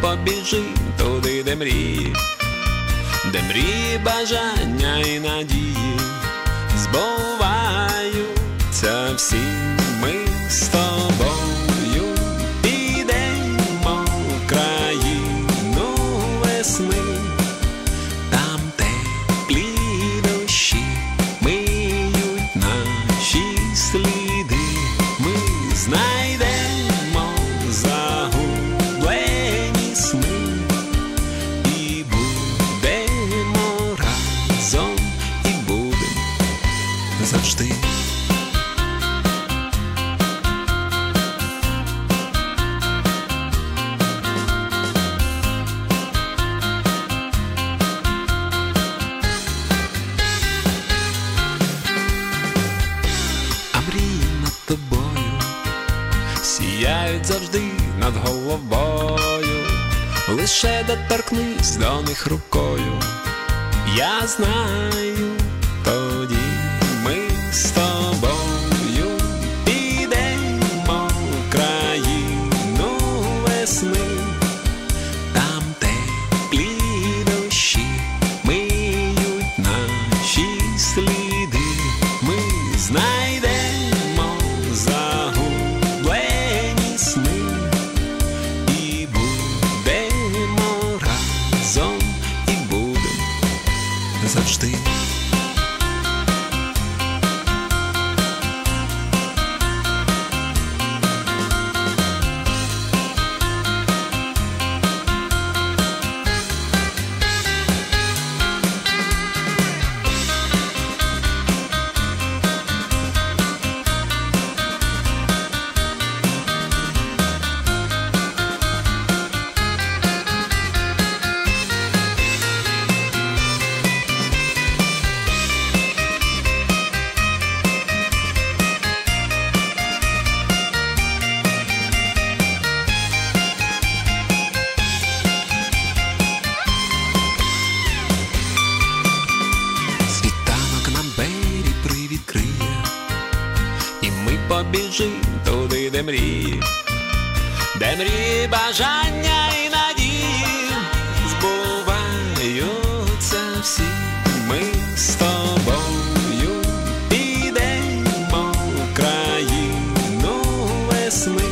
побіжим туди, де мрії, де мрії, бажання і надії збуваються всі ми з тобою мрії над тобою сіяють завжди над головою, лише доторкнись до них рукою. Я знаю, тоді ми з тобою завжди. Побіжим туди, де мрії, де мрії, бажання і надії. Збуваються всі. Ми з тобою. Підемо країну весни,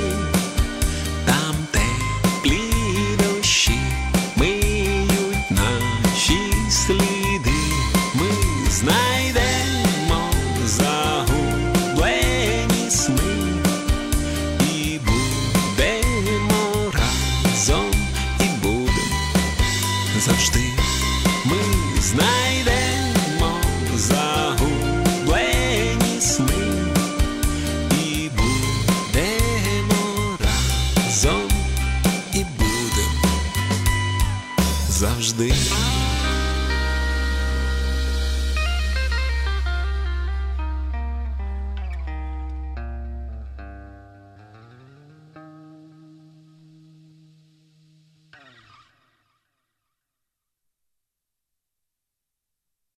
завжди.